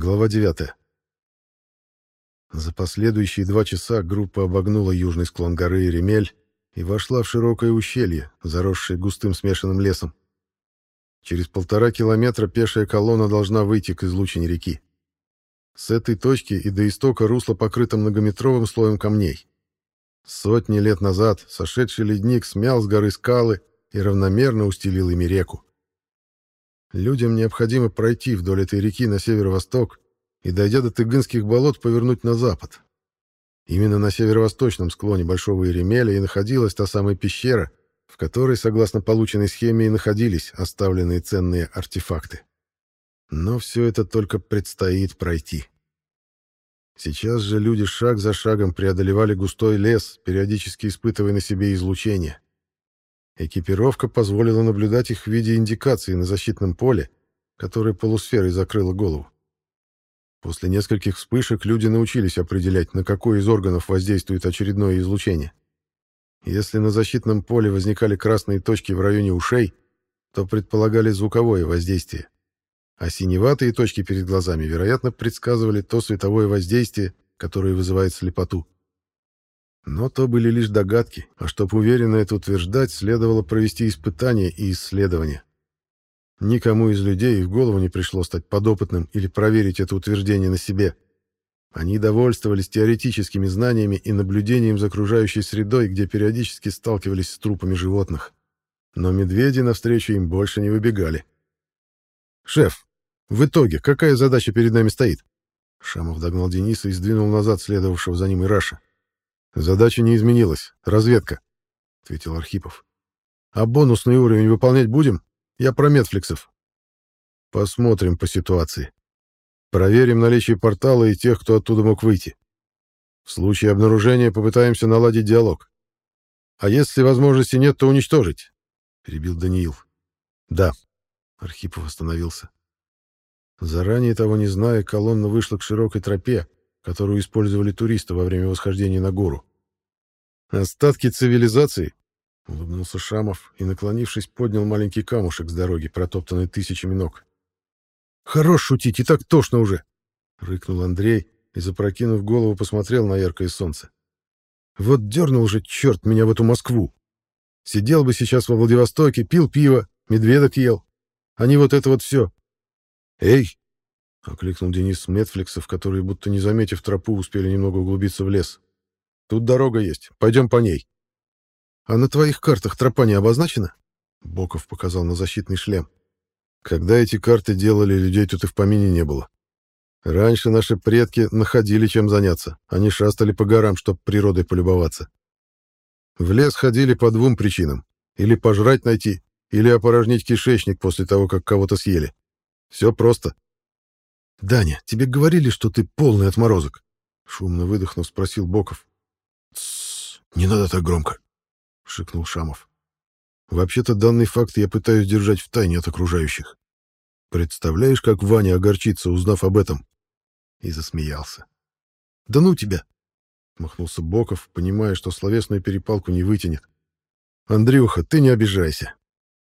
Глава 9. За последующие два часа группа обогнула южный склон горы Еремель и вошла в широкое ущелье, заросшее густым смешанным лесом. Через полтора километра пешая колонна должна выйти к излучине реки. С этой точки и до истока русло покрыто многометровым слоем камней. Сотни лет назад сошедший ледник смял с горы скалы и равномерно устелил ими реку. Людям необходимо пройти вдоль этой реки на северо-восток и, дойдя до Тыгынских болот, повернуть на запад. Именно на северо-восточном склоне Большого Еремеля и находилась та самая пещера, в которой, согласно полученной схеме, и находились оставленные ценные артефакты. Но все это только предстоит пройти. Сейчас же люди шаг за шагом преодолевали густой лес, периодически испытывая на себе излучение. Экипировка позволила наблюдать их в виде индикации на защитном поле, которое полусферой закрыло голову. После нескольких вспышек люди научились определять, на какой из органов воздействует очередное излучение. Если на защитном поле возникали красные точки в районе ушей, то предполагали звуковое воздействие. А синеватые точки перед глазами, вероятно, предсказывали то световое воздействие, которое вызывает слепоту. Но то были лишь догадки, а чтобы уверенно это утверждать, следовало провести испытания и исследования. Никому из людей в голову не пришло стать подопытным или проверить это утверждение на себе. Они довольствовались теоретическими знаниями и наблюдением за окружающей средой, где периодически сталкивались с трупами животных. Но медведи навстречу им больше не выбегали. «Шеф, в итоге какая задача перед нами стоит?» Шамов догнал Дениса и сдвинул назад следовавшего за ним Ираша. Задача не изменилась. Разведка, ответил Архипов. А бонусный уровень выполнять будем? Я про Метфликсов. Посмотрим по ситуации. Проверим наличие портала и тех, кто оттуда мог выйти. В случае обнаружения попытаемся наладить диалог. А если возможности нет, то уничтожить, перебил Даниил. Да. Архипов остановился. Заранее того не зная, колонна вышла к широкой тропе, которую использовали туристы во время восхождения на гору. «Остатки цивилизации?» — улыбнулся Шамов и, наклонившись, поднял маленький камушек с дороги, протоптанный тысячами ног. «Хорош шутить, и так тошно уже!» — рыкнул Андрей и, запрокинув голову, посмотрел на яркое солнце. «Вот дернул же, черт, меня в эту Москву! Сидел бы сейчас во Владивостоке, пил пиво, медведок ел, а не вот это вот все. Эй!» — окликнул Денис Метфликсов, которые, будто не заметив тропу, успели немного углубиться в лес. Тут дорога есть. Пойдем по ней. А на твоих картах тропа не обозначена? Боков показал на защитный шлем. Когда эти карты делали, людей тут и в помине не было. Раньше наши предки находили чем заняться. Они шастали по горам, чтобы природой полюбоваться. В лес ходили по двум причинам. Или пожрать найти, или опорожнить кишечник после того, как кого-то съели. Все просто. «Даня, тебе говорили, что ты полный отморозок?» Шумно выдохнув, спросил Боков. «Тссс, не надо так громко», — шикнул Шамов. «Вообще-то данный факт я пытаюсь держать в тайне от окружающих. Представляешь, как Ваня огорчится, узнав об этом?» И засмеялся. «Да ну тебя!» — махнулся Боков, понимая, что словесную перепалку не вытянет. «Андрюха, ты не обижайся.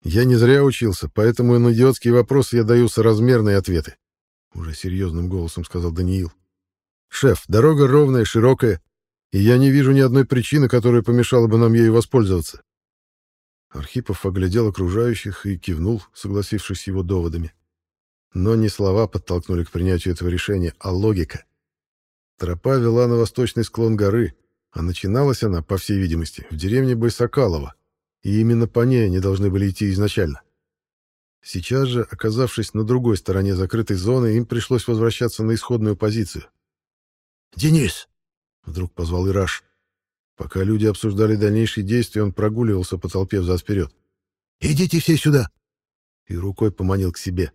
Я не зря учился, поэтому на идиотские вопросы я даю соразмерные ответы», — уже серьезным голосом сказал Даниил. «Шеф, дорога ровная, широкая, и я не вижу ни одной причины, которая помешала бы нам ею воспользоваться. Архипов оглядел окружающих и кивнул, согласившись с его доводами. Но не слова подтолкнули к принятию этого решения, а логика. Тропа вела на восточный склон горы, а начиналась она, по всей видимости, в деревне Байсакалова, и именно по ней они должны были идти изначально. Сейчас же, оказавшись на другой стороне закрытой зоны, им пришлось возвращаться на исходную позицию. «Денис, Вдруг позвал Ираш. Пока люди обсуждали дальнейшие действия, он прогуливался по толпе взад-вперед. «Идите все сюда!» И рукой поманил к себе.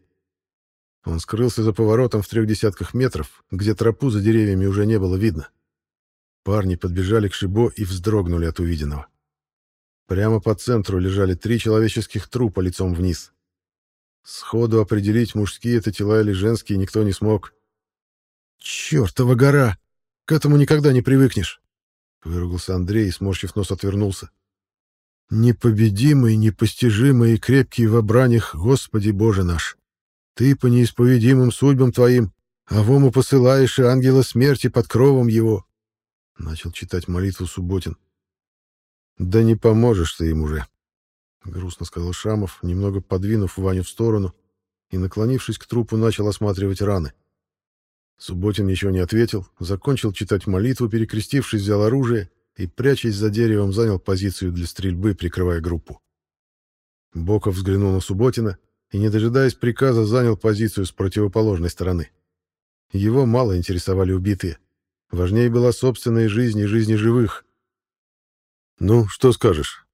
Он скрылся за поворотом в трех десятках метров, где тропу за деревьями уже не было видно. Парни подбежали к Шибо и вздрогнули от увиденного. Прямо по центру лежали три человеческих трупа лицом вниз. Сходу определить, мужские это тела или женские, никто не смог. «Чёртова гора!» К этому никогда не привыкнешь. Выругался Андрей и, сморщив нос, отвернулся. Непобедимый, непостижимый и крепкий в обранях, Господи Боже наш! Ты по неисповедимым судьбам Твоим А вому посылаешь и ангела смерти под кровом его. Начал читать молитву Субботин. Да не поможешь ты им уже, грустно сказал Шамов, немного подвинув Ваню в сторону и, наклонившись к трупу, начал осматривать раны. Субботин ничего не ответил, закончил читать молитву, перекрестившись, взял оружие и, прячась за деревом, занял позицию для стрельбы, прикрывая группу. Боков взглянул на Субботина и, не дожидаясь приказа, занял позицию с противоположной стороны. Его мало интересовали убитые. Важнее была собственная жизнь и жизни живых. «Ну, что скажешь?»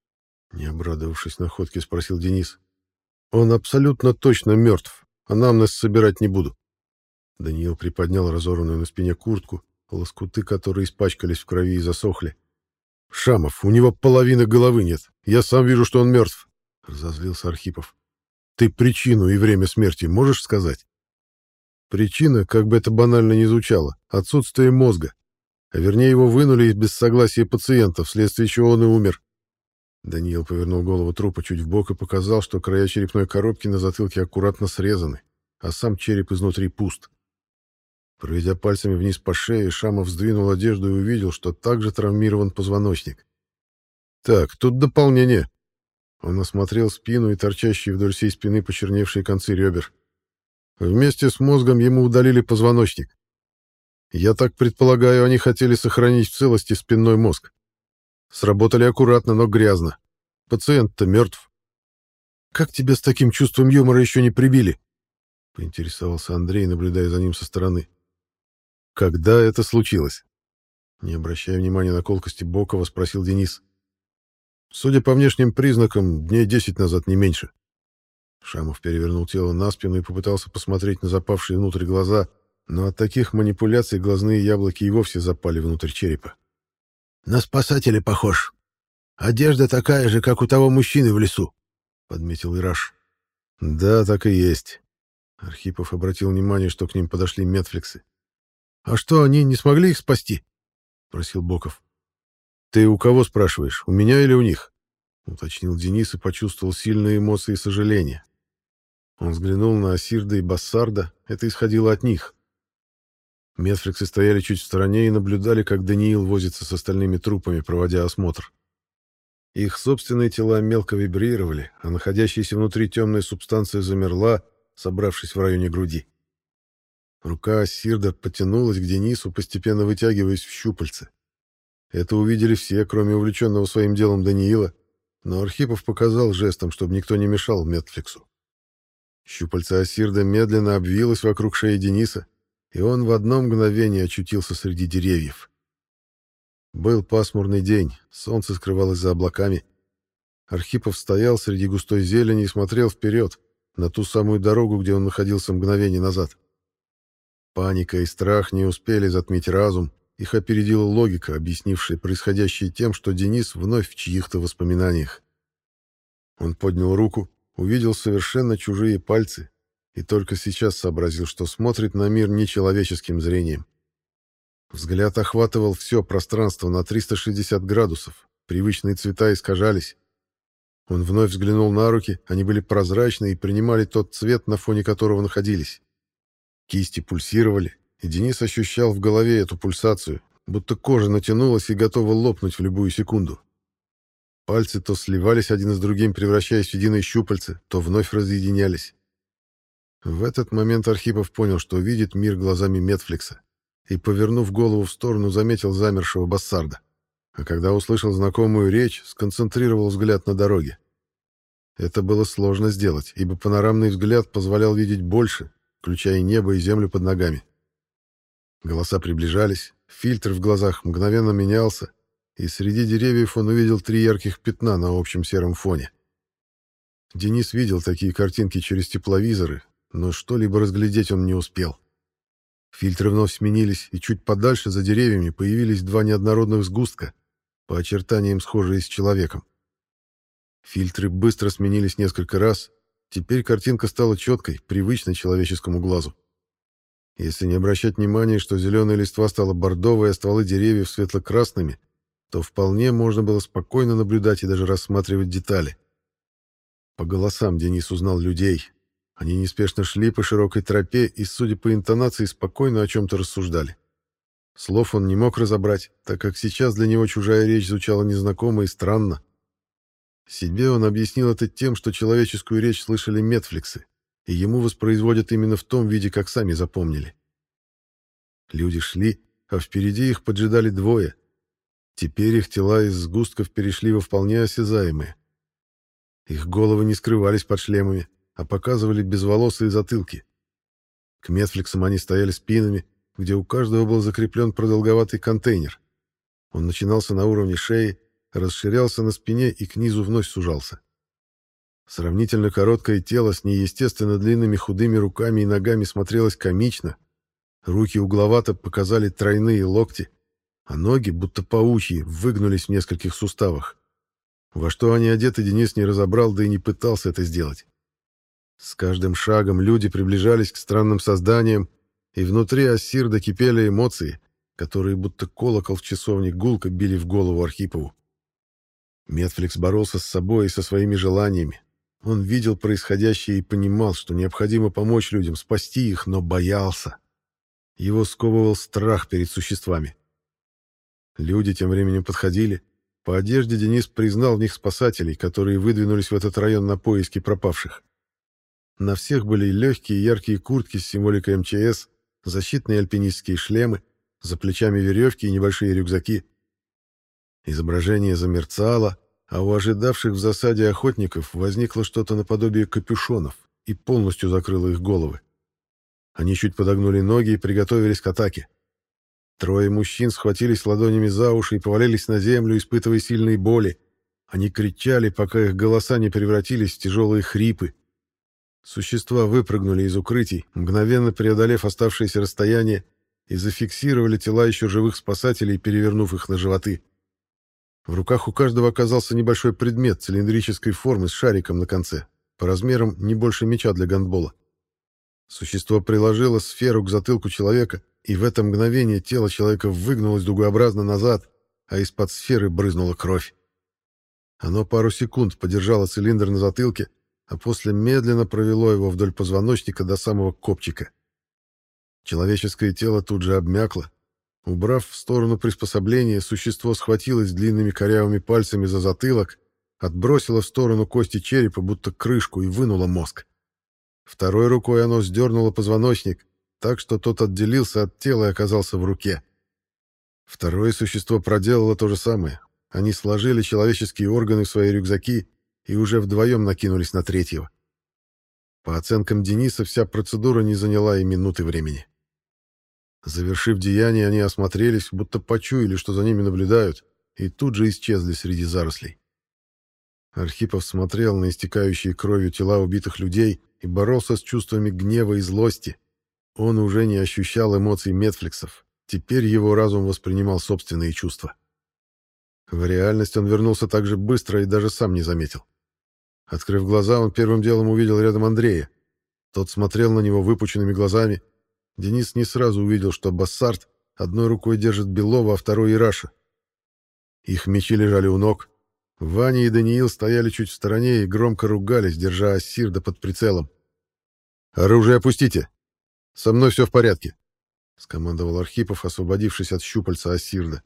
Не обрадовавшись находке, спросил Денис. «Он абсолютно точно мертв, а нам нас собирать не буду». Даниил приподнял разорванную на спине куртку, лоскуты которой испачкались в крови и засохли. «Шамов, у него половины головы нет. Я сам вижу, что он мертв», — разозлился Архипов. «Ты причину и время смерти можешь сказать?» Причина, как бы это банально ни звучало, отсутствие мозга. А вернее, его вынули без согласия пациента, вследствие чего он и умер. Даниил повернул голову трупа чуть вбок и показал, что края черепной коробки на затылке аккуратно срезаны, а сам череп изнутри пуст. Проведя пальцами вниз по шее, Шамов сдвинул одежду и увидел, что также травмирован позвоночник. «Так, тут дополнение». Он осмотрел спину и торчащие вдоль всей спины почерневшие концы ребер. Вместе с мозгом ему удалили позвоночник. Я так предполагаю, они хотели сохранить в целости спинной мозг. Сработали аккуратно, но грязно. Пациент-то мертв. «Как тебя с таким чувством юмора еще не прибили?» — поинтересовался Андрей, наблюдая за ним со стороны. «Когда это случилось?» Не обращая внимания на колкости Бокова, спросил Денис. «Судя по внешним признакам, дней десять назад, не меньше». Шамов перевернул тело на спину и попытался посмотреть на запавшие внутрь глаза, но от таких манипуляций глазные яблоки и вовсе запали внутрь черепа. «На спасателя похож. Одежда такая же, как у того мужчины в лесу», — подметил Ираш. «Да, так и есть». Архипов обратил внимание, что к ним подошли медфликсы. «А что, они не смогли их спасти?» — просил Боков. «Ты у кого спрашиваешь, у меня или у них?» — уточнил Денис и почувствовал сильные эмоции сожаления. Он взглянул на Асирда и Бассарда, это исходило от них. Медфриксы стояли чуть в стороне и наблюдали, как Даниил возится с остальными трупами, проводя осмотр. Их собственные тела мелко вибрировали, а находящаяся внутри темная субстанция замерла, собравшись в районе груди. Рука Асирда потянулась к Денису, постепенно вытягиваясь в щупальце. Это увидели все, кроме увлеченного своим делом Даниила, но Архипов показал жестом, чтобы никто не мешал Медфликсу. Щупальца Асирда медленно обвилось вокруг шеи Дениса, и он в одно мгновение очутился среди деревьев. Был пасмурный день, солнце скрывалось за облаками. Архипов стоял среди густой зелени и смотрел вперед, на ту самую дорогу, где он находился мгновение назад. Паника и страх не успели затмить разум, их опередила логика, объяснившая происходящее тем, что Денис вновь в чьих-то воспоминаниях. Он поднял руку, увидел совершенно чужие пальцы и только сейчас сообразил, что смотрит на мир нечеловеческим зрением. Взгляд охватывал все пространство на 360 градусов, привычные цвета искажались. Он вновь взглянул на руки, они были прозрачны и принимали тот цвет, на фоне которого находились. Кисти пульсировали, и Денис ощущал в голове эту пульсацию, будто кожа натянулась и готова лопнуть в любую секунду. Пальцы то сливались один с другим, превращаясь в единые щупальца, то вновь разъединялись. В этот момент Архипов понял, что видит мир глазами Метфликса, и, повернув голову в сторону, заметил замершего Бассарда. А когда услышал знакомую речь, сконцентрировал взгляд на дороге. Это было сложно сделать, ибо панорамный взгляд позволял видеть больше, включая небо и землю под ногами. Голоса приближались, фильтр в глазах мгновенно менялся, и среди деревьев он увидел три ярких пятна на общем сером фоне. Денис видел такие картинки через тепловизоры, но что-либо разглядеть он не успел. Фильтры вновь сменились, и чуть подальше, за деревьями, появились два неоднородных сгустка, по очертаниям схожие с человеком. Фильтры быстро сменились несколько раз, теперь картинка стала четкой, привычной человеческому глазу. Если не обращать внимания, что зеленая листва стала бордовой, а стволы деревьев светло-красными, то вполне можно было спокойно наблюдать и даже рассматривать детали. По голосам Денис узнал людей. Они неспешно шли по широкой тропе и, судя по интонации, спокойно о чем-то рассуждали. Слов он не мог разобрать, так как сейчас для него чужая речь звучала незнакомо и странно. Себе он объяснил это тем, что человеческую речь слышали метфликсы, и ему воспроизводят именно в том виде, как сами запомнили. Люди шли, а впереди их поджидали двое. Теперь их тела из сгустков перешли во вполне осязаемые. Их головы не скрывались под шлемами, а показывали безволосые затылки. К метфликсам они стояли спинами, где у каждого был закреплен продолговатый контейнер. Он начинался на уровне шеи, расширялся на спине и к низу вновь сужался. Сравнительно короткое тело с неестественно длинными худыми руками и ногами смотрелось комично. Руки угловато показали тройные локти, а ноги, будто паучьи, выгнулись в нескольких суставах. Во что они одеты, Денис не разобрал, да и не пытался это сделать. С каждым шагом люди приближались к странным созданиям, и внутри Ассирда кипели эмоции, которые будто колокол в часовне гулко били в голову Архипову. Метфликс боролся с собой и со своими желаниями. Он видел происходящее и понимал, что необходимо помочь людям, спасти их, но боялся. Его сковывал страх перед существами. Люди тем временем подходили. По одежде Денис признал в них спасателей, которые выдвинулись в этот район на поиски пропавших. На всех были легкие яркие куртки с символикой МЧС, защитные альпинистские шлемы, за плечами веревки и небольшие рюкзаки. Изображение замерцало, а у ожидавших в засаде охотников возникло что-то наподобие капюшонов и полностью закрыло их головы. Они чуть подогнули ноги и приготовились к атаке. Трое мужчин схватились ладонями за уши и повалились на землю, испытывая сильные боли. Они кричали, пока их голоса не превратились в тяжелые хрипы. Существа выпрыгнули из укрытий, мгновенно преодолев оставшееся расстояние, и зафиксировали тела еще живых спасателей, перевернув их на животы. В руках у каждого оказался небольшой предмет цилиндрической формы с шариком на конце, по размерам не больше мяча для гандбола. Существо приложило сферу к затылку человека, и в это мгновение тело человека выгнулось дугообразно назад, а из-под сферы брызнула кровь. Оно пару секунд подержало цилиндр на затылке, а после медленно провело его вдоль позвоночника до самого копчика. Человеческое тело тут же обмякло. Убрав в сторону приспособления, существо схватилось длинными корявыми пальцами за затылок, отбросило в сторону кости черепа, будто крышку, и вынуло мозг. Второй рукой оно сдернуло позвоночник, так что тот отделился от тела и оказался в руке. Второе существо проделало то же самое. Они сложили человеческие органы в свои рюкзаки и уже вдвоем накинулись на третьего. По оценкам Дениса, вся процедура не заняла и минуты времени. Завершив деяние, они осмотрелись, будто почуяли, что за ними наблюдают, и тут же исчезли среди зарослей. Архипов смотрел на истекающие кровью тела убитых людей и боролся с чувствами гнева и злости. Он уже не ощущал эмоций Метфликсов. Теперь его разум воспринимал собственные чувства. В реальность он вернулся так же быстро и даже сам не заметил. Открыв глаза, он первым делом увидел рядом Андрея. Тот смотрел на него выпученными глазами. Денис не сразу увидел, что Бассарт одной рукой держит Белова, а второй — Ираша. Их мечи лежали у ног. Ваня и Даниил стояли чуть в стороне и громко ругались, держа Ассирда под прицелом. «Оружие опустите! Со мной все в порядке!» — скомандовал Архипов, освободившись от щупальца Ассирда.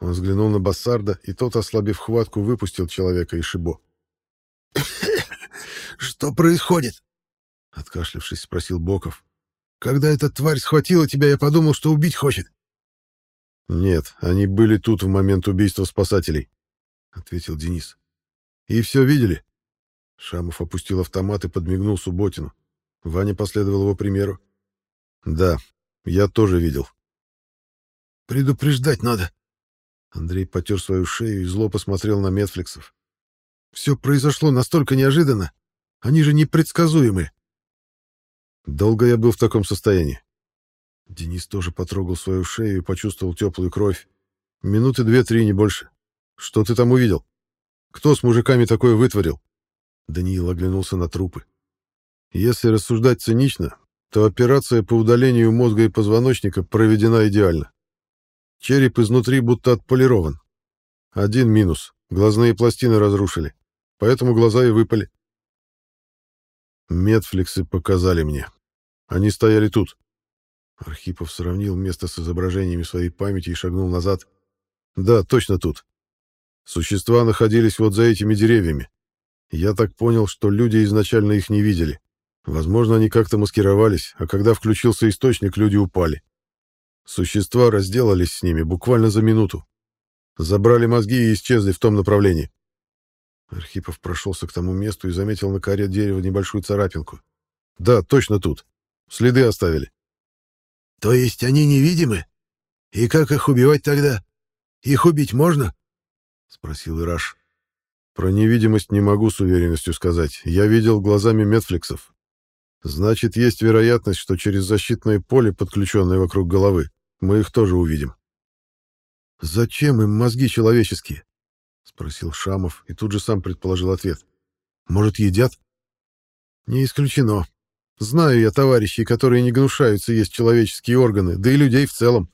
Он взглянул на Бассарда, и тот, ослабив хватку, выпустил человека и Шибо. «Что происходит?» — откашлившись, спросил Боков. «Когда эта тварь схватила тебя, я подумал, что убить хочет». «Нет, они были тут в момент убийства спасателей», — ответил Денис. «И все видели?» Шамов опустил автомат и подмигнул Субботину. Ваня последовал его примеру. «Да, я тоже видел». «Предупреждать надо». Андрей потер свою шею и зло посмотрел на Метфликсов. Все произошло настолько неожиданно. Они же непредсказуемы. Долго я был в таком состоянии. Денис тоже потрогал свою шею и почувствовал теплую кровь. Минуты две-три, не больше. Что ты там увидел? Кто с мужиками такое вытворил? Даниил оглянулся на трупы. Если рассуждать цинично, то операция по удалению мозга и позвоночника проведена идеально. Череп изнутри будто отполирован. Один минус — глазные пластины разрушили поэтому глаза и выпали. Метфликсы показали мне. Они стояли тут. Архипов сравнил место с изображениями своей памяти и шагнул назад. Да, точно тут. Существа находились вот за этими деревьями. Я так понял, что люди изначально их не видели. Возможно, они как-то маскировались, а когда включился источник, люди упали. Существа разделались с ними буквально за минуту. Забрали мозги и исчезли в том направлении. Архипов прошелся к тому месту и заметил на коре дерева небольшую царапинку. Да, точно тут. Следы оставили. То есть они невидимы? И как их убивать тогда? Их убить можно? Спросил Ираш. Про невидимость не могу с уверенностью сказать. Я видел глазами метфликсов. Значит, есть вероятность, что через защитное поле, подключенное вокруг головы, мы их тоже увидим. Зачем им мозги человеческие? Спросил Шамов и тут же сам предположил ответ. Может, едят? Не исключено. Знаю я товарищей, которые не гнушаются есть человеческие органы, да и людей в целом,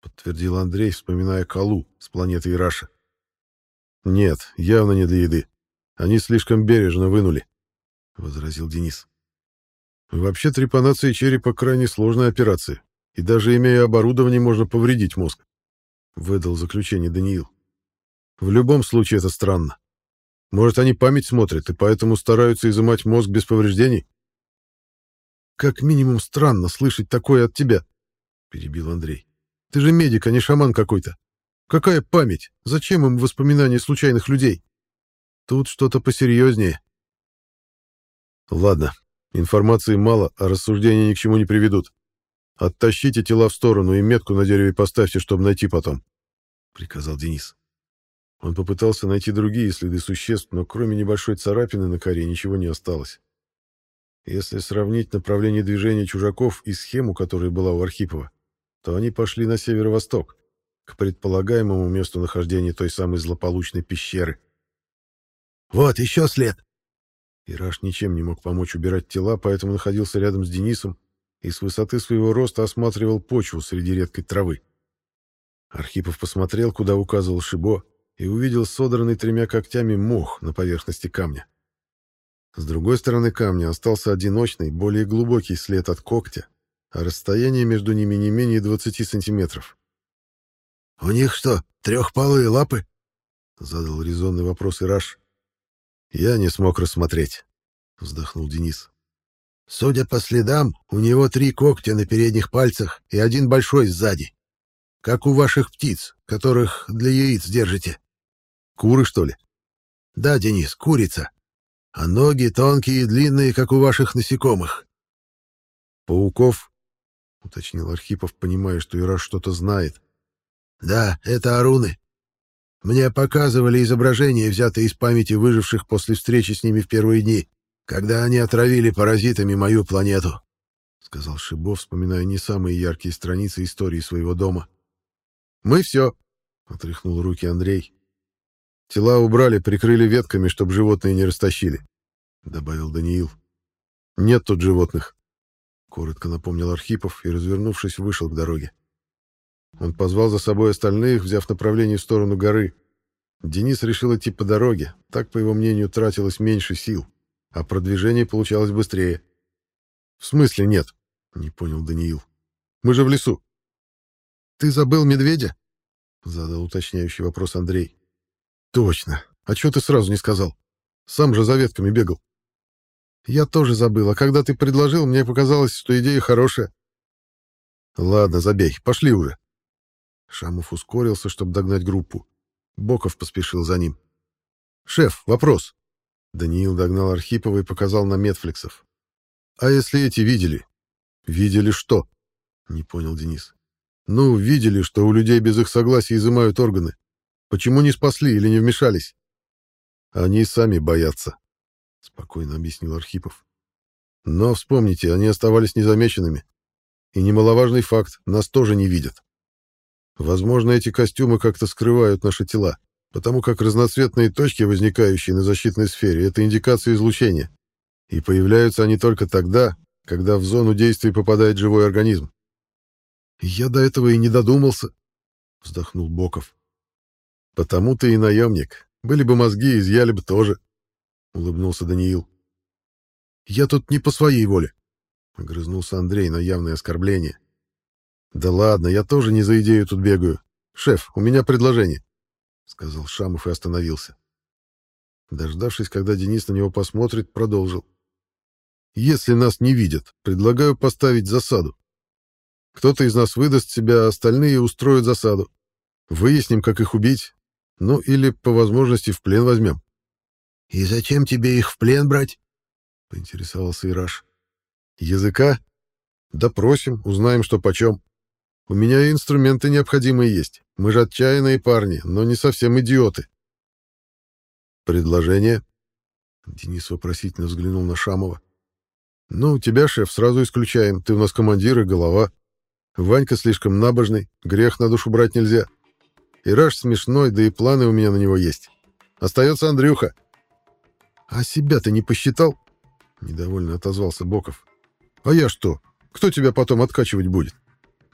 подтвердил Андрей, вспоминая Калу с планеты Ираша. Нет, явно не для еды. Они слишком бережно вынули, возразил Денис. Вообще трепанация черепа крайне сложная операция, и даже имея оборудование, можно повредить мозг, выдал заключение Даниил. В любом случае это странно. Может, они память смотрят и поэтому стараются изымать мозг без повреждений? Как минимум странно слышать такое от тебя, перебил Андрей. Ты же медик, а не шаман какой-то. Какая память? Зачем им воспоминания случайных людей? Тут что-то посерьезнее. Ладно, информации мало, а рассуждения ни к чему не приведут. Оттащите тела в сторону и метку на дереве поставьте, чтобы найти потом, — приказал Денис. Он попытался найти другие следы существ, но кроме небольшой царапины на коре ничего не осталось. Если сравнить направление движения чужаков и схему, которая была у Архипова, то они пошли на северо-восток, к предполагаемому месту нахождения той самой злополучной пещеры. «Вот еще след!» Ираш ничем не мог помочь убирать тела, поэтому находился рядом с Денисом и с высоты своего роста осматривал почву среди редкой травы. Архипов посмотрел, куда указывал Шибо, и увидел содранный тремя когтями мох на поверхности камня. С другой стороны камня остался одиночный, более глубокий след от когтя, а расстояние между ними не менее 20 сантиметров. «У них что, трехпалые лапы?» — задал резонный вопрос Ираш. «Я не смог рассмотреть», — вздохнул Денис. «Судя по следам, у него три когтя на передних пальцах и один большой сзади, как у ваших птиц, которых для яиц держите». Куры, что ли? Да, Денис, курица. А ноги тонкие и длинные, как у ваших насекомых. Пауков, уточнил Архипов, понимая, что Ираш что-то знает. Да, это аруны. Мне показывали изображения, взятые из памяти выживших после встречи с ними в первые дни, когда они отравили паразитами мою планету, сказал Шибов, вспоминая не самые яркие страницы истории своего дома. Мы все, отряхнул руки Андрей, Тела убрали, прикрыли ветками, чтобы животные не растащили, — добавил Даниил. Нет тут животных, — коротко напомнил Архипов и, развернувшись, вышел к дороге. Он позвал за собой остальных, взяв направление в сторону горы. Денис решил идти по дороге, так, по его мнению, тратилось меньше сил, а продвижение получалось быстрее. — В смысле нет? — не понял Даниил. — Мы же в лесу. — Ты забыл медведя? — задал уточняющий вопрос Андрей. Точно. А что ты сразу не сказал? Сам же за ветками бегал. Я тоже забыл, а когда ты предложил, мне показалось, что идея хорошая. Ладно, забей, пошли уже. Шамов ускорился, чтобы догнать группу. Боков поспешил за ним. «Шеф, вопрос». Даниил догнал Архипова и показал на Метфликсов. «А если эти видели?» «Видели что?» — не понял Денис. «Ну, видели, что у людей без их согласия изымают органы. Почему не спасли или не вмешались? Они сами боятся, спокойно объяснил Архипов. Но вспомните, они оставались незамеченными. И немаловажный факт, нас тоже не видят. Возможно, эти костюмы как-то скрывают наши тела, потому как разноцветные точки, возникающие на защитной сфере, это индикация излучения. И появляются они только тогда, когда в зону действия попадает живой организм. «Я до этого и не додумался», — вздохнул Боков. «Потому ты и наемник. Были бы мозги, изъяли бы тоже», — улыбнулся Даниил. Я тут не по своей воле. Огрызнулся Андрей на явное оскорбление. Да ладно, я тоже не за идею тут бегаю. Шеф, у меня предложение, сказал Шамов и остановился. Дождавшись, когда Денис на него посмотрит, продолжил. Если нас не видят, предлагаю поставить засаду. Кто-то из нас выдаст себя, остальные устроят засаду. Выясним, как их убить. Ну, или, по возможности, в плен возьмем. — И зачем тебе их в плен брать? — поинтересовался Ираш. — Языка? Допросим, узнаем, что почем. У меня и инструменты необходимые есть. Мы же отчаянные парни, но не совсем идиоты. Предложение? Денис вопросительно взглянул на Шамова. Ну, тебя, шеф, сразу исключаем. Ты у нас командир и голова. Ванька слишком набожный, грех на душу брать нельзя. Ираш смешной, да и планы у меня на него есть. Остается Андрюха. А себя ты не посчитал? Недовольно отозвался Боков. А я что? Кто тебя потом откачивать будет?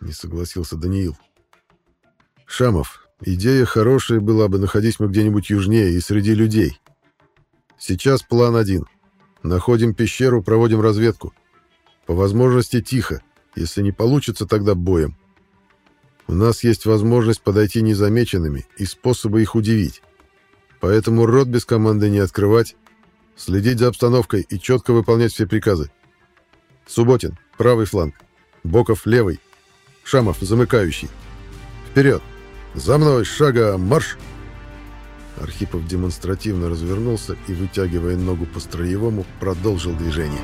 Не согласился Даниил. Шамов, идея хорошая была бы, находись мы где-нибудь южнее и среди людей. Сейчас план один. Находим пещеру, проводим разведку. По возможности тихо. Если не получится, тогда боем. У нас есть возможность подойти незамеченными и способы их удивить. Поэтому рот без команды не открывать, следить за обстановкой и четко выполнять все приказы. Субботин, правый фланг. Боков, левый. Шамов, замыкающий. Вперед! За мной, шага, марш! Архипов демонстративно развернулся и, вытягивая ногу по строевому, продолжил движение.